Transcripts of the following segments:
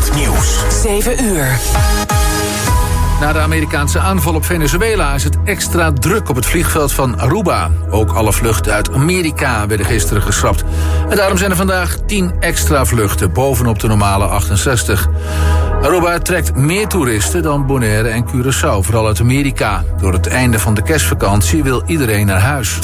538 Nieuws. 7 uur. Na de Amerikaanse aanval op Venezuela is het extra druk op het vliegveld van Aruba. Ook alle vluchten uit Amerika werden gisteren geschrapt. En daarom zijn er vandaag 10 extra vluchten bovenop de normale 68. Aruba trekt meer toeristen dan Bonaire en Curaçao, vooral uit Amerika. Door het einde van de kerstvakantie wil iedereen naar huis.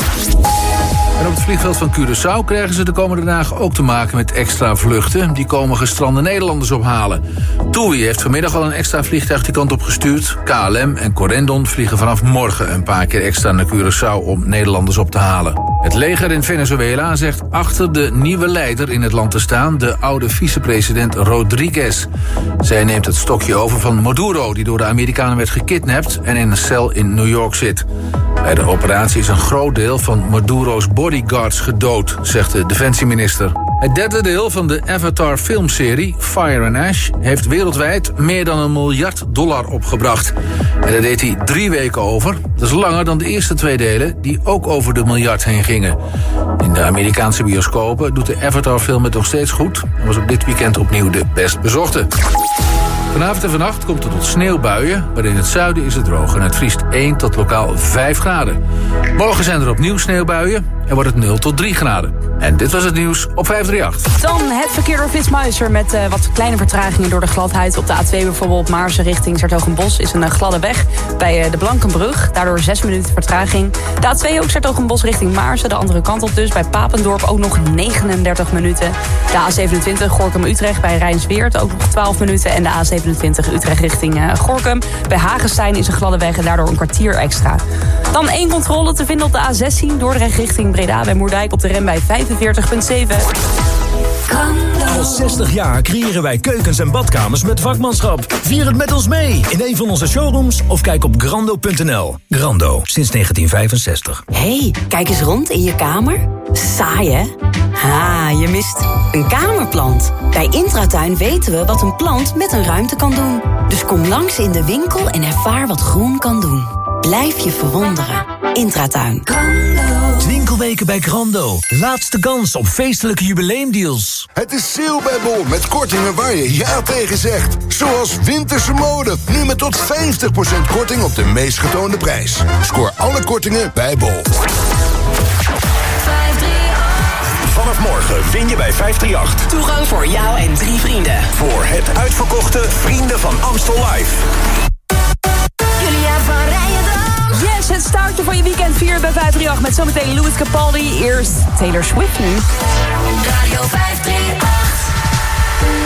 En op het vliegveld van Curaçao krijgen ze de komende dagen ook te maken met extra vluchten. Die komen gestrande Nederlanders ophalen. TUI heeft vanmiddag al een extra vliegtuig die kant op gestuurd. KLM en Corendon vliegen vanaf morgen een paar keer extra naar Curaçao om Nederlanders op te halen. Het leger in Venezuela zegt achter de nieuwe leider in het land te staan, de oude vicepresident Rodriguez. Zij neemt het stokje over van Maduro, die door de Amerikanen werd gekidnapt en in een cel in New York zit. Bij de operatie is een groot deel van Maduro's bodyguards gedood, zegt de defensieminister. Het derde deel van de Avatar filmserie Fire and Ash heeft wereldwijd meer dan een miljard dollar opgebracht. En daar deed hij drie weken over. Dat is langer dan de eerste twee delen die ook over de miljard heen gingen. In de Amerikaanse bioscopen doet de Avatar film het nog steeds goed. En was ook dit weekend opnieuw de best bezochte. Vanavond en vannacht komt het tot sneeuwbuien, maar in het zuiden is het droog en het vriest 1 tot lokaal 5 graden. Morgen zijn er opnieuw sneeuwbuien en wordt het 0 tot 3 graden. En dit was het nieuws op 538. Dan het verkeer door Flitsmeister met uh, wat kleine vertragingen door de gladheid. Op de A2 bijvoorbeeld Maarsen richting Sertogenbos is een uh, gladde weg bij uh, de Blankenbrug. Daardoor 6 minuten vertraging. De A2 ook Sertogenbos richting Maarsen, de andere kant op dus. Bij Papendorp ook nog 39 minuten. De A27 Gorkum-Utrecht bij Rijnsweert ook nog 12 minuten. En de A27 Utrecht richting Gorkum. Bij Hagenstein is een gladde weg en daardoor een kwartier extra. Dan één controle te vinden op de A16 Dordrecht richting Breda bij Moerdijk op de rem bij 45,7. Al 60 jaar creëren wij keukens en badkamers met vakmanschap. Vier het met ons mee in een van onze showrooms of kijk op grando.nl. Grando, sinds 1965. hey, kijk eens rond in je kamer. Saai, hè? Ha, je mist een kamerplant. Bij Intratuin weten we wat een plant met een ruimte kan doen. Dus kom langs in de winkel en ervaar wat groen kan doen. Blijf je verwonderen. Intratuin. Winkelweken bij Grando. Laatste kans op feestelijke jubileumdeals. Het is sale bij Bol met kortingen waar je ja tegen zegt. Zoals winterse mode. Nu met tot 50% korting op de meest getoonde prijs. Scoor alle kortingen bij Bol. Vanaf morgen win je bij 538. Toegang voor jou en drie vrienden. Voor het uitverkochte Vrienden van Amstel Live. Yes, het startje van je weekend 4 bij 538 met zometeen Louis Capaldi. Eerst Taylor Swift nu. Radio 538.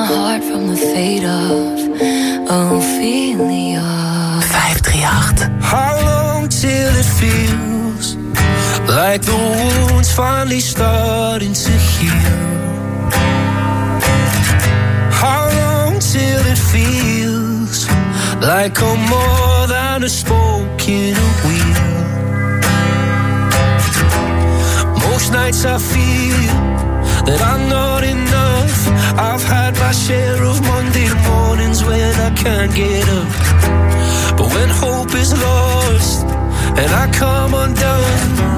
my heart from the fate of Ophelia. 538. How long till it feels like the wound's finally starting to heal? How long till it feels like I'm more than a spoken wheel? Most nights I feel that I'm not enough. I've had my share of Monday mornings when I can't get up. But when hope is lost and I come undone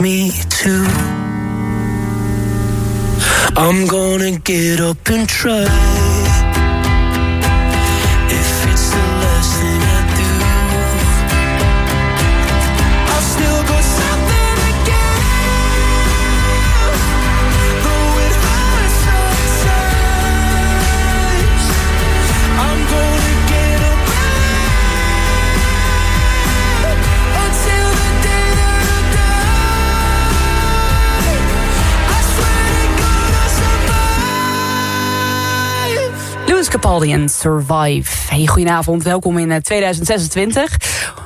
me too. I'm gonna get up and try. Capaldi en Survive. Hey, goedenavond, welkom in 2026.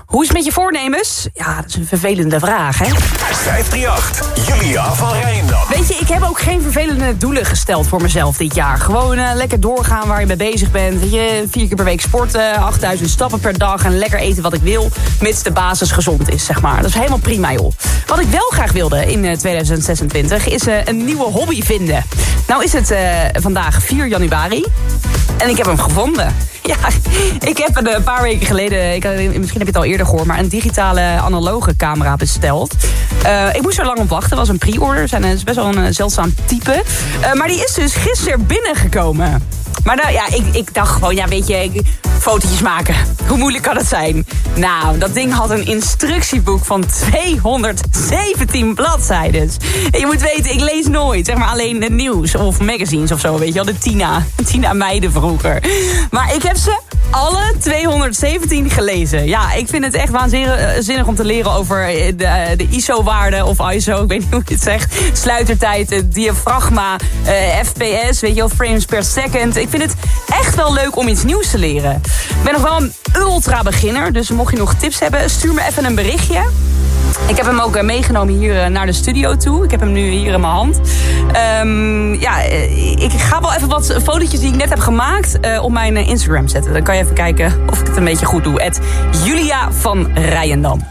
Hoe is het met je voornemens? Ja, dat is een vervelende vraag, hè? 538, Julia van Rijndam. Weet je, ik heb ook geen vervelende doelen gesteld voor mezelf dit jaar. Gewoon uh, lekker doorgaan waar je mee bezig bent. Weet je, vier keer per week sporten, 8000 stappen per dag... en lekker eten wat ik wil, mits de basis gezond is, zeg maar. Dat is helemaal prima, joh. Wat ik wel graag wilde in uh, 2026 is uh, een nieuwe hobby vinden. Nou is het vandaag 4 januari en ik heb hem gevonden. Ja, ik heb een paar weken geleden, ik, misschien heb je het al eerder gehoord... maar een digitale analoge camera besteld. Uh, ik moest er lang op wachten, was een pre-order. Het is best wel een zeldzaam type. Uh, maar die is dus gisteren binnengekomen. Maar nou, ja, ik, ik dacht gewoon, ja, weet je, fotootjes maken. Hoe moeilijk kan het zijn? Nou, dat ding had een instructieboek van 217 bladzijden. En je moet weten, ik lees nooit, zeg maar alleen het nieuws of magazines of zo, weet je wel. De Tina, Tina meiden vroeger. Maar ik heb ze alle 217 gelezen. Ja, ik vind het echt waanzinnig om te leren over de, de ISO-waarde of ISO, ik weet niet hoe je het zegt. Sluitertijd, diafragma, FPS, weet je wel, frames per second. Ik vind het echt wel leuk om iets nieuws te leren. Ik ben nog wel een ultra beginner, dus mocht je nog tips hebben, stuur me even een berichtje. Ik heb hem ook meegenomen hier naar de studio toe. Ik heb hem nu hier in mijn hand. Um, ja, ik ga wel even wat fotootjes die ik net heb gemaakt op mijn Instagram zetten. Dan kan je even kijken of ik het een beetje goed doe. Het Julia van Rijendam.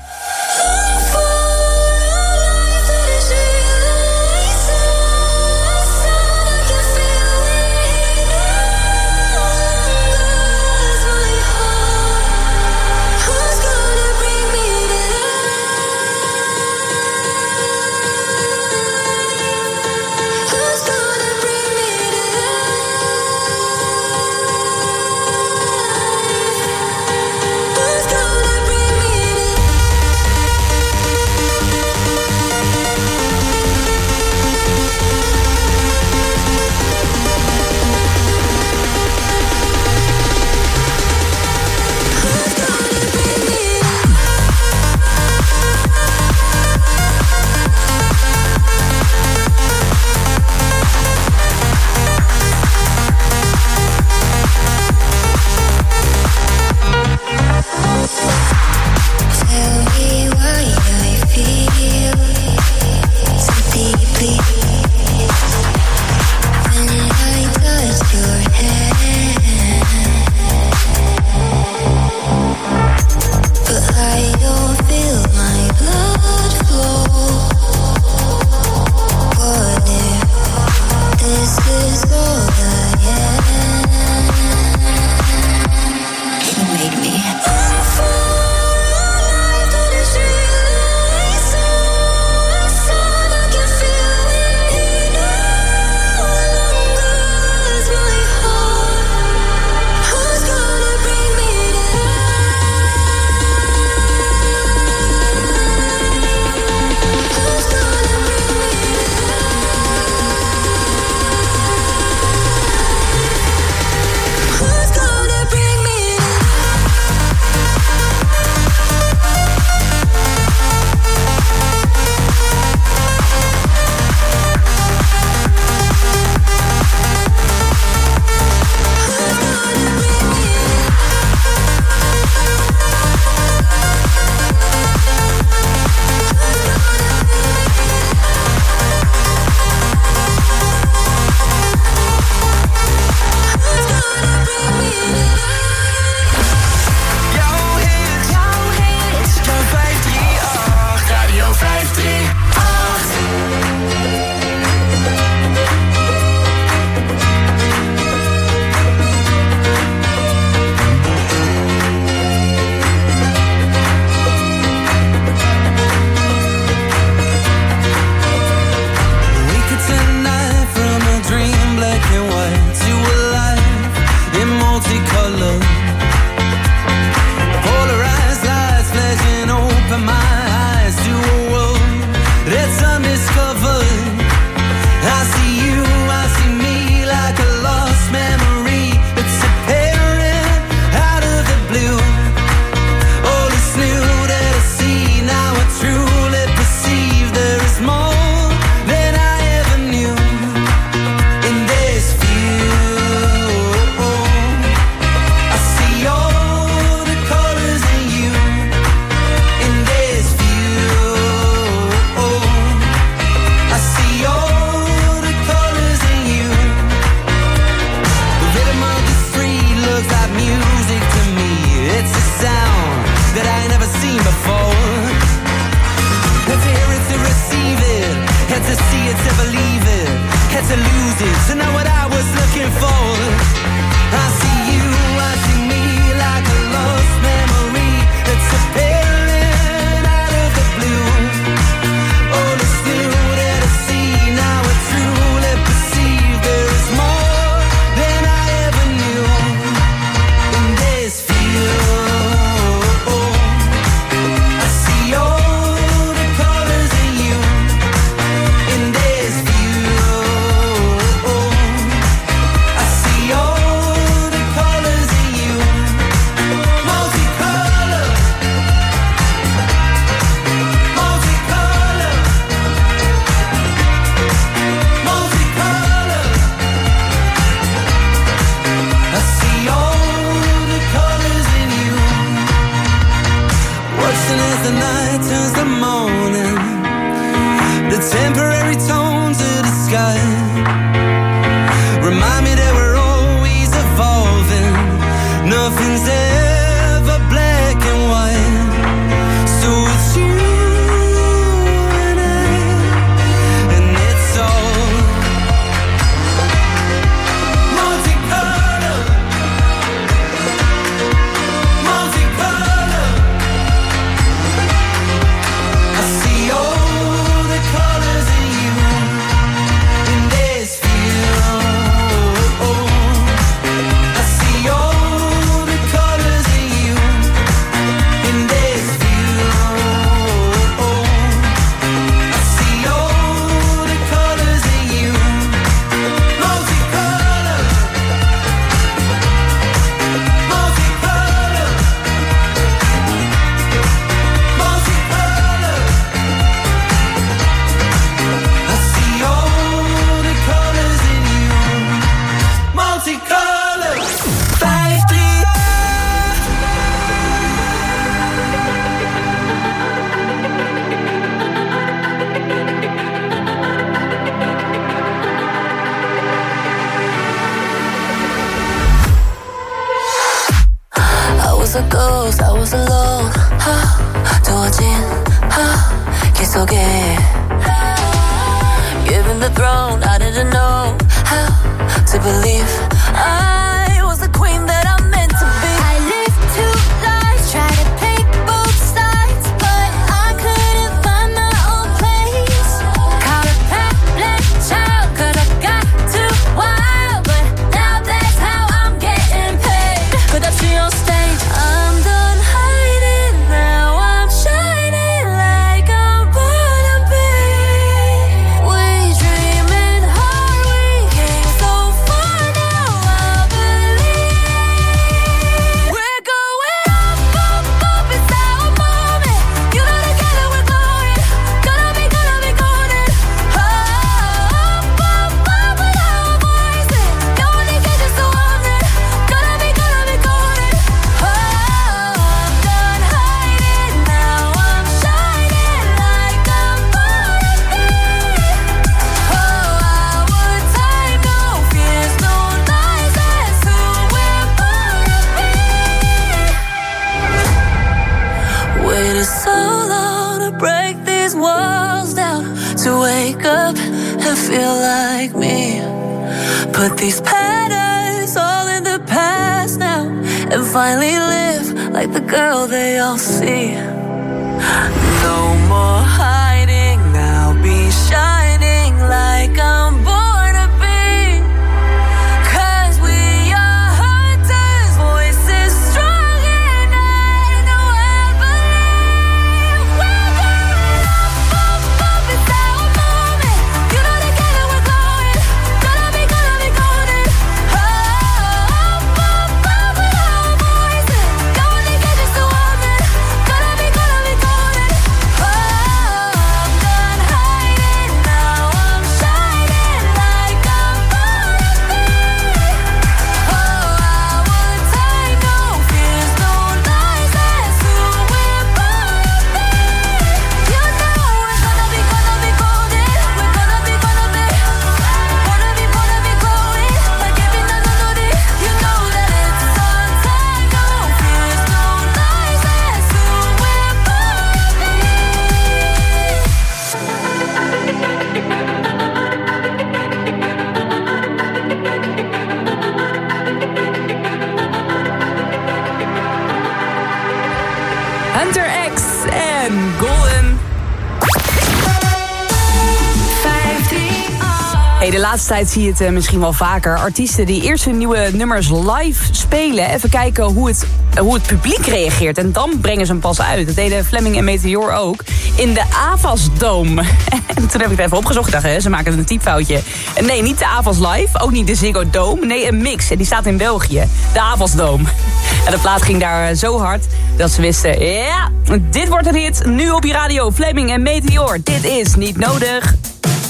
laatste tijd zie je het eh, misschien wel vaker. Artiesten die eerst hun nieuwe nummers live spelen. Even kijken hoe het, hoe het publiek reageert. En dan brengen ze hem pas uit. Dat deden Fleming en Meteor ook. In de Avlasdome. En toen heb ik het even opgezocht. Hè, ze maken een typfoutje. Nee, niet de Avas Live. Ook niet de Ziggo Dome. Nee, een mix. En die staat in België. De Avlasdome. En de plaat ging daar eh, zo hard dat ze wisten... Ja, dit wordt een hit. Nu op je radio. Fleming en Meteor. Dit is niet nodig.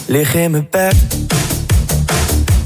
Lig in mijn bed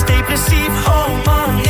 word maar niet depressief, oh man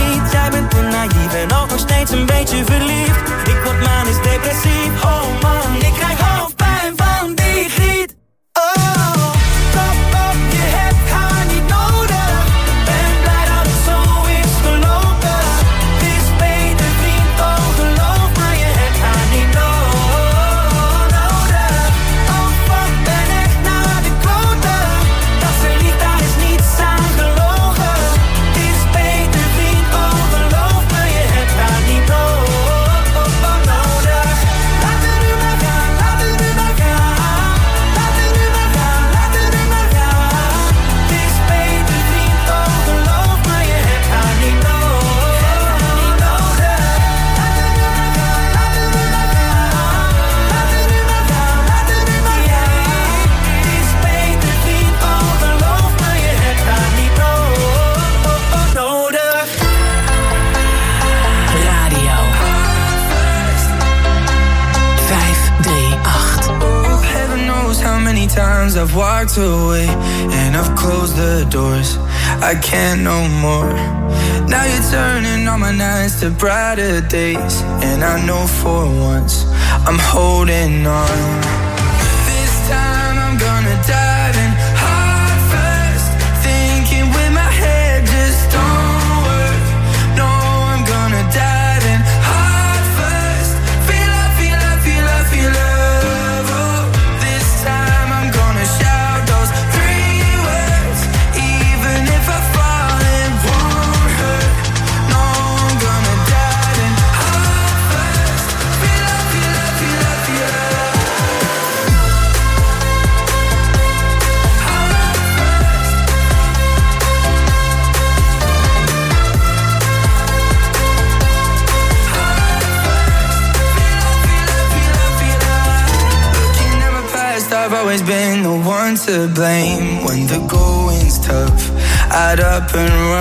Jij bent ook nog steeds een beetje verliefd. Ik word manisch depressief, oh man I've walked away and I've closed the doors. I can't no more. Now you're turning all my nights to brighter days, and I know for once I'm holding on. To blame. When the going's tough, I'd up and run.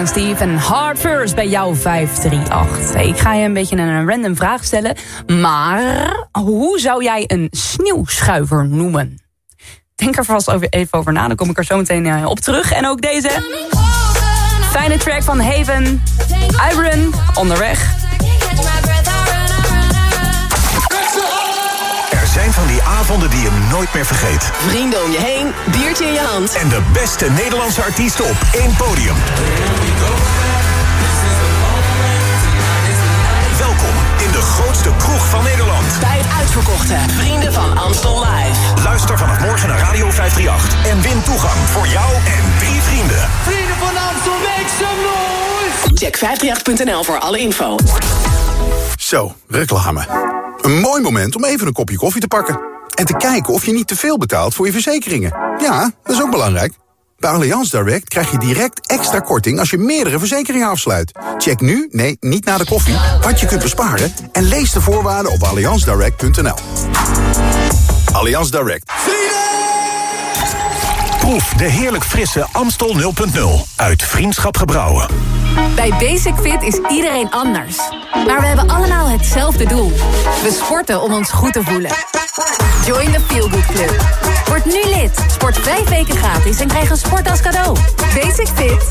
En Steve en Hard First bij jou 538. Hey, ik ga je een beetje een random vraag stellen. Maar hoe zou jij een sneeuwschuiver noemen? Denk er vast even over na, dan kom ik er zo meteen uh, op terug. En ook deze fijne track van Haven, Iron, onderweg. Zijn van die avonden die je nooit meer vergeet. Vrienden om je heen, biertje in je hand. En de beste Nederlandse artiesten op één podium. Welkom in de grootste kroeg van Nederland. Bij het uitverkochte Vrienden van Amstel Live. Luister vanaf morgen naar Radio 538 en win toegang voor jou en drie vrienden. Vrienden van Amstel, make some noise! Check 538.nl voor alle info. Zo, reclame. Een mooi moment om even een kopje koffie te pakken. En te kijken of je niet te veel betaalt voor je verzekeringen. Ja, dat is ook belangrijk. Bij Allianz Direct krijg je direct extra korting als je meerdere verzekeringen afsluit. Check nu, nee, niet na de koffie, wat je kunt besparen... en lees de voorwaarden op allianzdirect.nl. Allianz Direct. Proef de heerlijk frisse Amstel 0.0 uit Vriendschap Gebrouwen. Bij Basic Fit is iedereen anders. Maar we hebben allemaal hetzelfde doel. We sporten om ons goed te voelen. Join the Feel Good Club. Word nu lid. Sport vijf weken gratis en krijg een sport als cadeau. Basic Fit.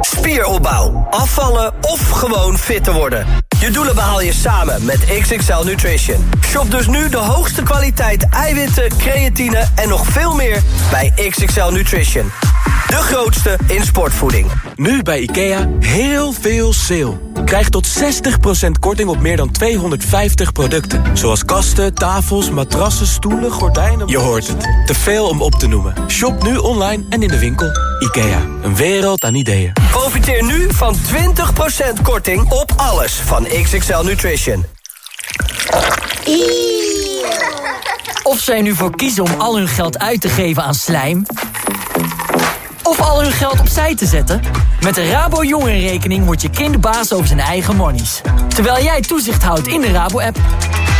Spieropbouw, afvallen of gewoon fit te worden. Je doelen behaal je samen met XXL Nutrition. Shop dus nu de hoogste kwaliteit eiwitten, creatine en nog veel meer bij XXL Nutrition. De grootste in sportvoeding. Nu bij IKEA heel veel sale. Krijg tot 60% korting op meer dan 250 producten. Zoals kasten, tafels, matrassen, stoelen, gordijnen... Je hoort het. Te veel om op te noemen. Shop nu online en in de winkel. IKEA. Een wereld aan ideeën. Profiteer nu van 20% korting op alles van XXL Nutrition. Of zij nu voor kiezen om al hun geld uit te geven aan slijm... of al hun geld opzij te zetten... met de Rabo Jongerenrekening wordt je kind baas over zijn eigen monies. Terwijl jij toezicht houdt in de Rabo-app.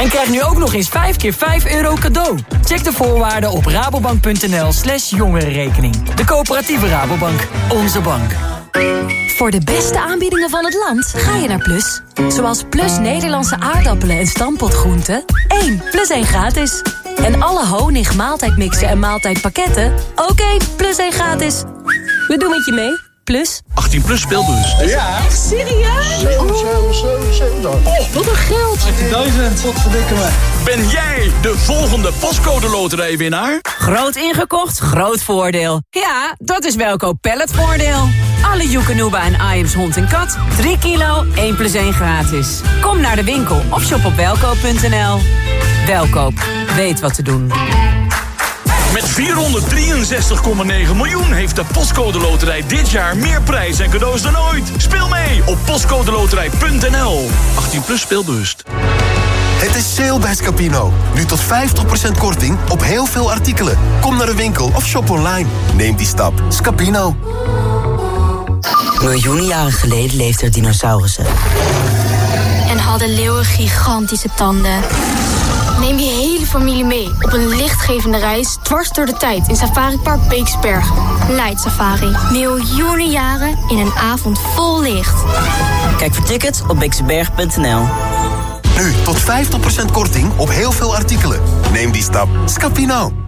En krijg nu ook nog eens 5 keer 5 euro cadeau. Check de voorwaarden op rabobank.nl slash jongerenrekening. De coöperatieve Rabobank. Onze bank. Voor de beste aanbiedingen van het land ga je naar Plus. Zoals Plus Nederlandse aardappelen en stampotgroenten. 1 plus 1 gratis. En alle honig, maaltijdmixen en maaltijdpakketten. Ook 1 plus 1 gratis. We doen het je mee. Plus. 18 plus speelbus. Ja. Echt serieus? 7, 7, 7, 7. Oh, wat een geld. 18.000, wat verdikken me. Ben jij de volgende postcode loterijwinnaar? Groot ingekocht, groot voordeel. Ja, dat is Welkoop Palletvoordeel. Alle Joekanuba en Iams hond en kat. 3 kilo, 1 plus 1 gratis. Kom naar de winkel of shop op welkoop.nl. Welkoop, weet wat te doen. Met 463,9 miljoen heeft de Postcode Loterij dit jaar meer prijs en cadeaus dan ooit. Speel mee op postcodeloterij.nl. 18 plus speelbewust. Het is sale bij Scapino. Nu tot 50% korting op heel veel artikelen. Kom naar de winkel of shop online. Neem die stap. Scapino. Miljoenen jaren geleden leefden er dinosaurussen. En hadden leeuwen gigantische tanden. Neem je hele familie mee op een lichtgevende reis dwars door de tijd in Safari Park Beeksberg. Light Safari. Miljoenen jaren in een avond vol licht. Kijk voor tickets op beeksberg.nl. Nu tot 50% korting op heel veel artikelen. Neem die stap. Scapino.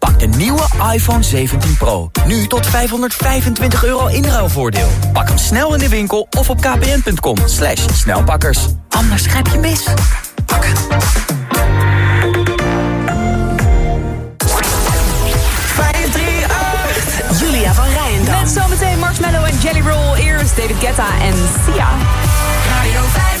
Pak de nieuwe iPhone 17 Pro. Nu tot 525 euro inruilvoordeel. Pak hem snel in de winkel of op kpn.com. Slash snelpakkers. Anders grijp je mis. Pakken. Julia van Rijendam. Met zometeen Marshmallow en Jelly Roll. Eerst David Guetta en Sia. Radio 538.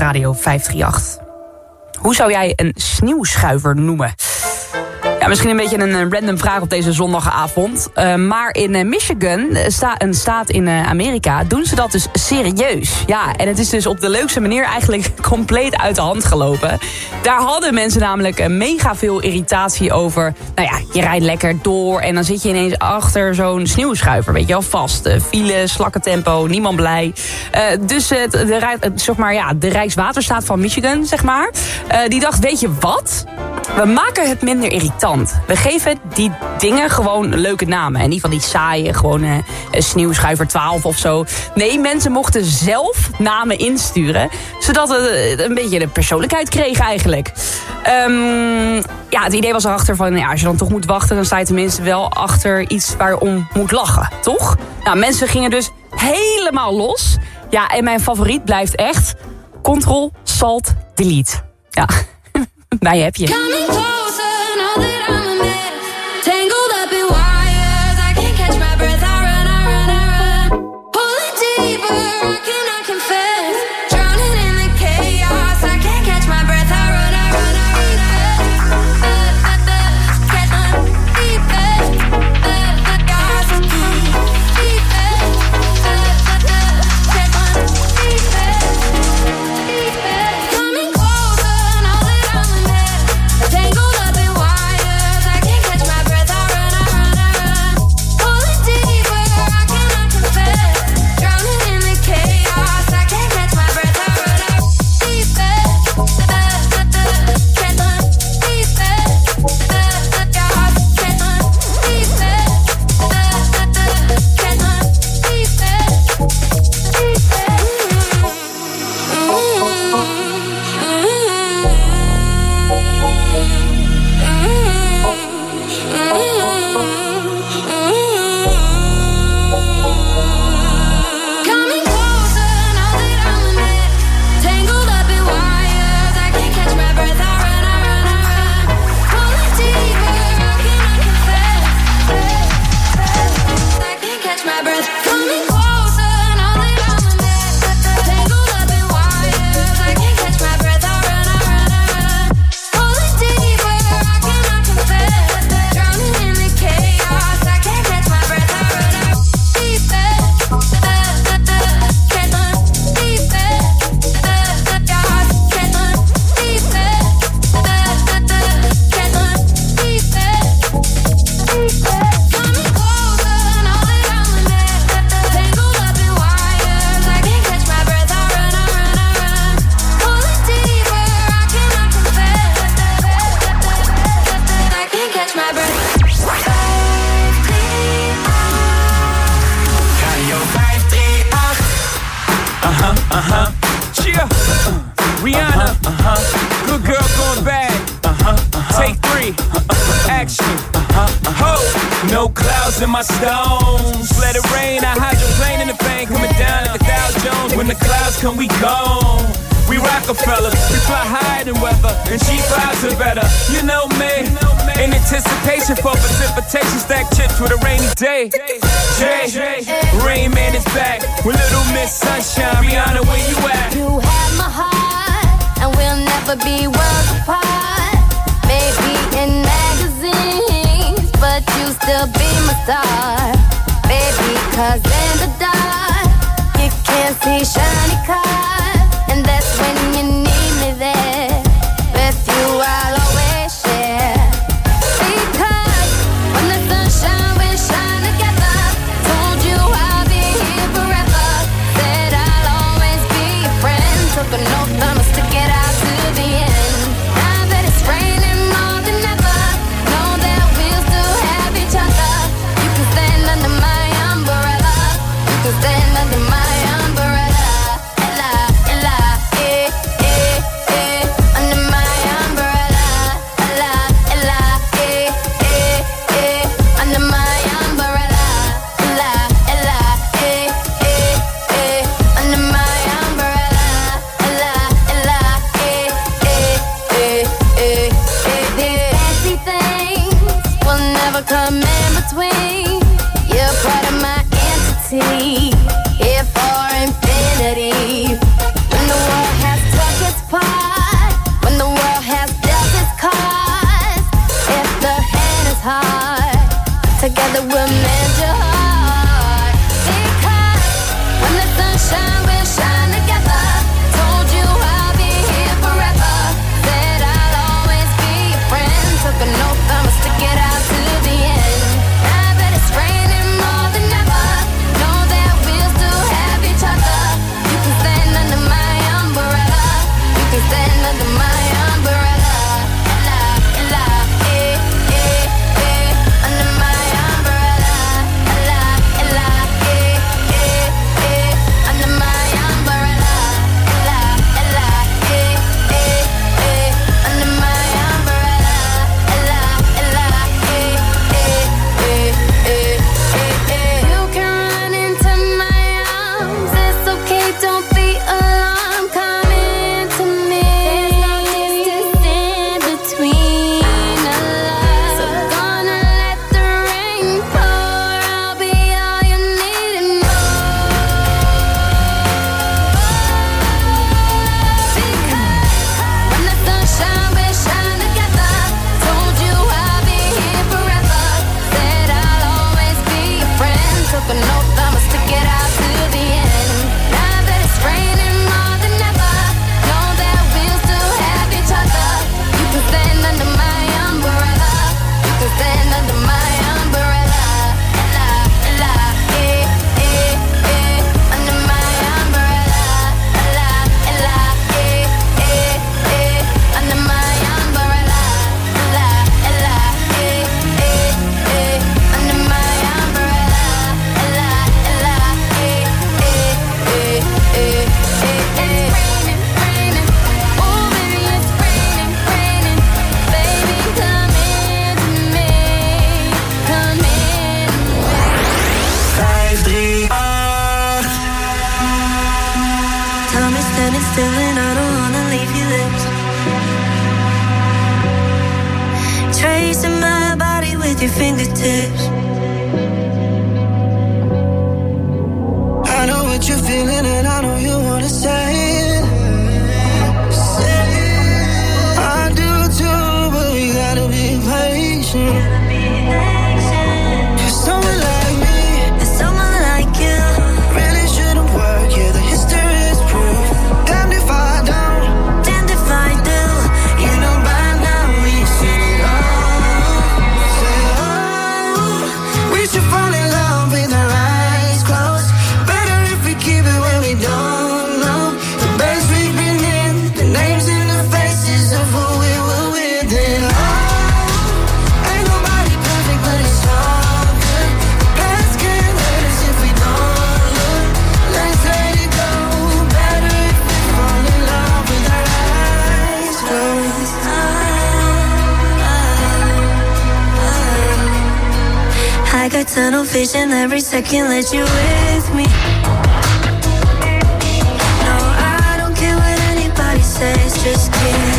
Radio 538. Hoe zou jij een sneeuwschuiver noemen? Ja, misschien een beetje een eh, random vraag op deze zondagavond. Uh, maar in uh, Michigan, sta, een staat in uh, Amerika, doen ze dat dus serieus. Ja, en het is dus op de leukste manier eigenlijk compleet uit de hand gelopen. Daar hadden mensen namelijk mega veel irritatie over. Nou ja, je rijdt lekker door en dan zit je ineens achter zo'n sneeuwschuiver. Weet je wel, vast. file, slakkentempo, niemand blij. dus de, zeg maar, ja, de Rijkswaterstaat van Michigan, zeg maar, die dacht, weet je wat? We maken het minder irritant. We geven die dingen gewoon leuke namen. En niet van die saaie, gewoon uh, sneeuwschuiver 12 of zo. Nee, mensen mochten zelf namen insturen. Zodat het een beetje de persoonlijkheid kreeg eigenlijk. Um, ja, het idee was erachter van... Ja, als je dan toch moet wachten, dan sta je tenminste wel achter iets waar je om moet lachen. Toch? Nou, mensen gingen dus helemaal los. Ja, en mijn favoriet blijft echt... Ctrl, Salt, Delete. Ja, mij heb je. but no tunnel vision every second that you with me. No, I don't care what anybody says, just kiss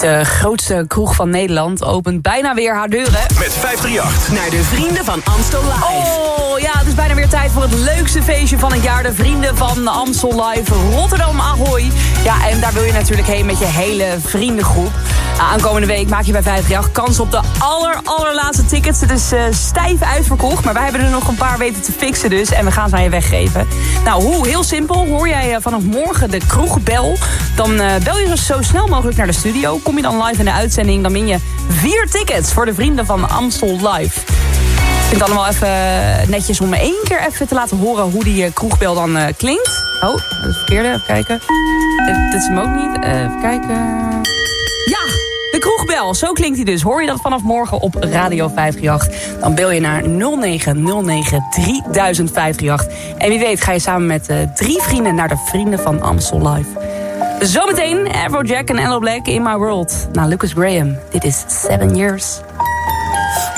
De grootste kroeg van Nederland opent bijna weer haar deuren. Met 538. Naar de vrienden van Amstel Live. Oh ja, het is bijna weer tijd voor het leukste feestje van het jaar. De vrienden van Amstel Live Rotterdam Ahoy. Ja, en daar wil je natuurlijk heen met je hele vriendengroep. Aankomende week maak je bij 538 kans op de aller, allerlaatste tickets. Het is eh, stijf uitverkocht, maar wij hebben er nog een paar weten te fixen dus. En we gaan ze aan je weggeven. Nou, hoe? Heel simpel. Hoor jij eh, vanaf morgen de kroegbel, dan eh, bel je dus zo snel mogelijk naar de studio. Kom je dan live in de uitzending, dan win je vier tickets voor de vrienden van Amstel Live. Ik vind het allemaal even netjes om één keer even te laten horen hoe die eh, kroegbel dan eh, klinkt. Oh, dat is het verkeerde. Even kijken. Dit, is hem ook niet. Eh, even kijken. Ja, de kroegbel. Zo klinkt hij dus. Hoor je dat vanaf morgen op Radio 538? Dan bel je naar 0909 3058. En wie weet ga je samen met eh, drie vrienden naar de Vrienden van Amstel Live. Zometeen Afrojack en Ello Black in My World. Na Lucas Graham. Dit is Seven Years.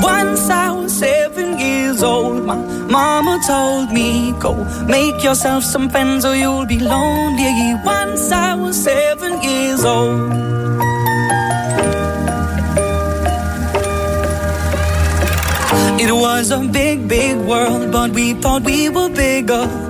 Once I was seven years old, my mama told me, Go make yourself some friends or you'll be lonely. Once I was seven years old. It was a big, big world, but we thought we were bigger.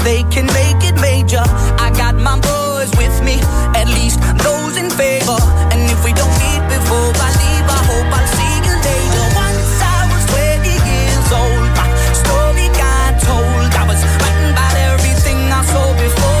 voices, they can make it major. I got my boys with me, at least those in favor. And if we don't meet before I leave, I hope I'll see you later. Once I was 20 years old, my story got told. I was writing about everything I saw before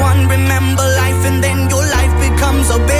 one. Remember life, and then your life becomes a baby.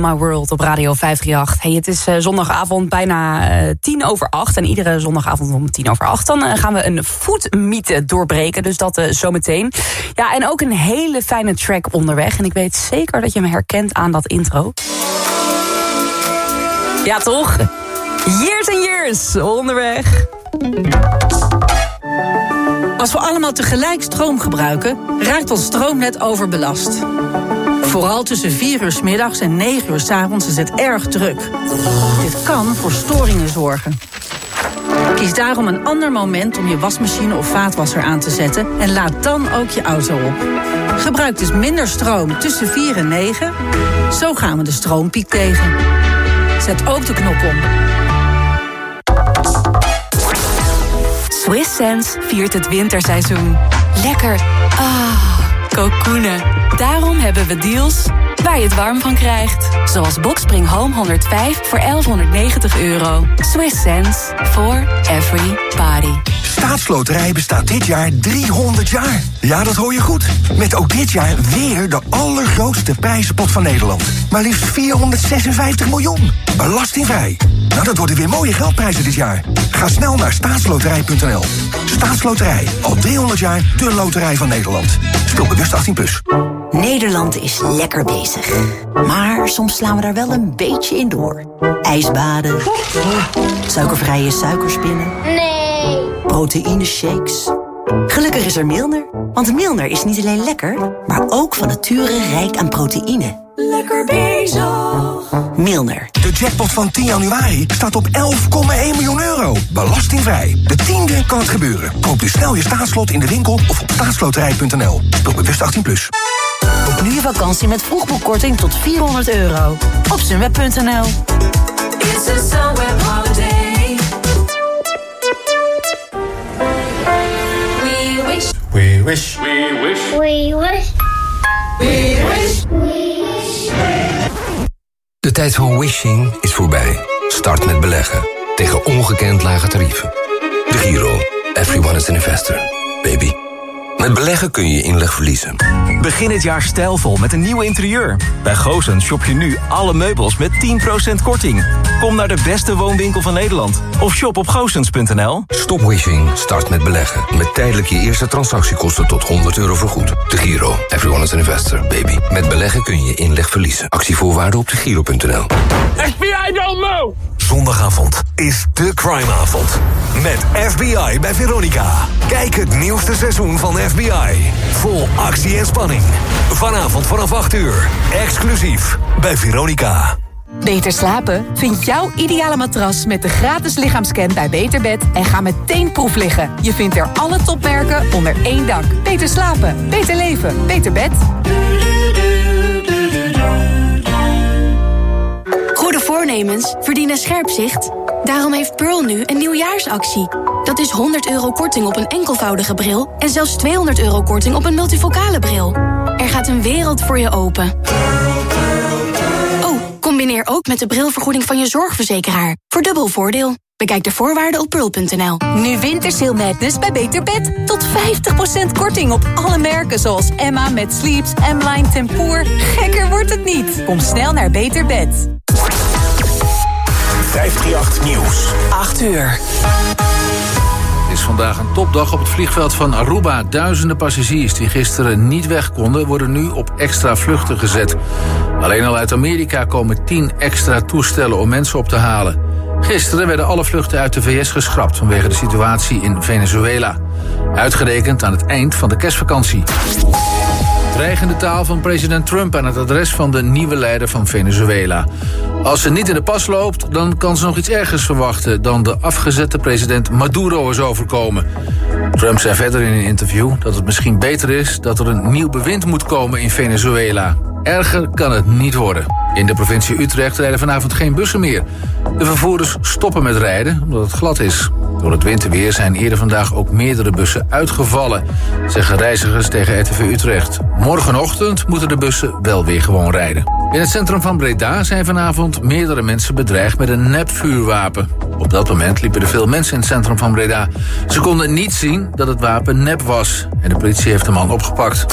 My World op Radio 538. Hey, het is uh, zondagavond bijna uh, tien over acht. En iedere zondagavond om tien over acht... dan uh, gaan we een foodmythe doorbreken. Dus dat zometeen. Ja, en ook een hele fijne track onderweg. En ik weet zeker dat je me herkent aan dat intro. Ja, toch? Years and years onderweg. Als we allemaal tegelijk stroom gebruiken, raakt ons stroomnet overbelast. Vooral tussen 4 uur s middags en 9 uur s avonds is het erg druk. Dit kan voor storingen zorgen. Kies daarom een ander moment om je wasmachine of vaatwasser aan te zetten en laat dan ook je auto op. Gebruik dus minder stroom tussen 4 en 9. Zo gaan we de stroompiek tegen. Zet ook de knop om. Swiss Sense viert het winterseizoen. Lekker. Ah, kokoenen. Daarom hebben we deals waar je het warm van krijgt. Zoals Boxspring Home 105 voor 1190 euro. Swiss sense for every party. Staatsloterij bestaat dit jaar 300 jaar. Ja, dat hoor je goed. Met ook dit jaar weer de allergrootste prijzenpot van Nederland. Maar liefst 456 miljoen. Belastingvrij. Nou, dat worden weer mooie geldprijzen dit jaar. Ga snel naar staatsloterij.nl. Staatsloterij. Al 300 jaar de loterij van Nederland. Speel bewust 18+. Plus. Nederland is lekker bezig. Maar soms slaan we daar wel een beetje in door. Ijsbaden. Suikervrije suikerspinnen. Nee. Proteïne shakes. Gelukkig is er Milner. Want Milner is niet alleen lekker, maar ook van nature rijk aan proteïne. Lekker bezig. Milner. De jackpot van 10 januari staat op 11,1 miljoen euro. Belastingvrij. De tiende kan het gebeuren. Koop dus snel je staatslot in de winkel of op staatsloterij.nl. Speel bewust 18+. Plus. Boek nu je vakantie met vroegboekkorting tot 400 euro. Op sunweb.nl. We wish. We wish. We wish. We wish. We wish. De tijd van wishing is voorbij. Start met beleggen. Tegen ongekend lage tarieven. De Giro. Everyone is an investor. Baby. Met beleggen kun je je inleg verliezen. Begin het jaar stijlvol met een nieuw interieur. Bij Goosens shop je nu alle meubels met 10% korting. Kom naar de beste woonwinkel van Nederland. Of shop op goosens.nl. Stop wishing, start met beleggen. Met tijdelijk je eerste transactiekosten tot 100 euro vergoed. De Giro. Everyone is an investor, baby. Met beleggen kun je je inleg verliezen. Actievoorwaarden op degiro.nl. Don't move! Zondagavond is de crimeavond. Met FBI bij Veronica. Kijk het nieuwste seizoen van FBI. Vol actie en spanning. Vanavond vanaf 8 uur. Exclusief bij Veronica. Beter slapen? Vind jouw ideale matras met de gratis lichaamscan bij Beterbed en ga meteen proef liggen. Je vindt er alle topmerken onder één dak. Beter slapen, beter leven, beter bed. Voornemens verdienen scherp zicht. Daarom heeft Pearl nu een nieuwjaarsactie. Dat is 100 euro korting op een enkelvoudige bril... en zelfs 200 euro korting op een multifocale bril. Er gaat een wereld voor je open. Oh, combineer ook met de brilvergoeding van je zorgverzekeraar. Voor dubbel voordeel. Bekijk de voorwaarden op pearl.nl. Nu Wintersail Madness bij Beter Bed. Tot 50% korting op alle merken zoals Emma met Sleeps, M-Line Tempoor. Gekker wordt het niet. Kom snel naar Beter Bed. 538 Nieuws. 8 uur. Het is vandaag een topdag op het vliegveld van Aruba. Duizenden passagiers die gisteren niet weg konden... worden nu op extra vluchten gezet. Alleen al uit Amerika komen 10 extra toestellen om mensen op te halen. Gisteren werden alle vluchten uit de VS geschrapt... vanwege de situatie in Venezuela. Uitgerekend aan het eind van de kerstvakantie. Dreigende taal van president Trump aan het adres van de nieuwe leider van Venezuela. Als ze niet in de pas loopt, dan kan ze nog iets ergers verwachten... dan de afgezette president Maduro is overkomen. Trump zei verder in een interview dat het misschien beter is... dat er een nieuw bewind moet komen in Venezuela. Erger kan het niet worden. In de provincie Utrecht rijden vanavond geen bussen meer. De vervoerders stoppen met rijden omdat het glad is. Door het winterweer zijn eerder vandaag ook meerdere bussen uitgevallen... zeggen reizigers tegen RTV Utrecht. Morgenochtend moeten de bussen wel weer gewoon rijden. In het centrum van Breda zijn vanavond meerdere mensen bedreigd met een nepvuurwapen. Op dat moment liepen er veel mensen in het centrum van Breda. Ze konden niet zien dat het wapen nep was. En de politie heeft de man opgepakt.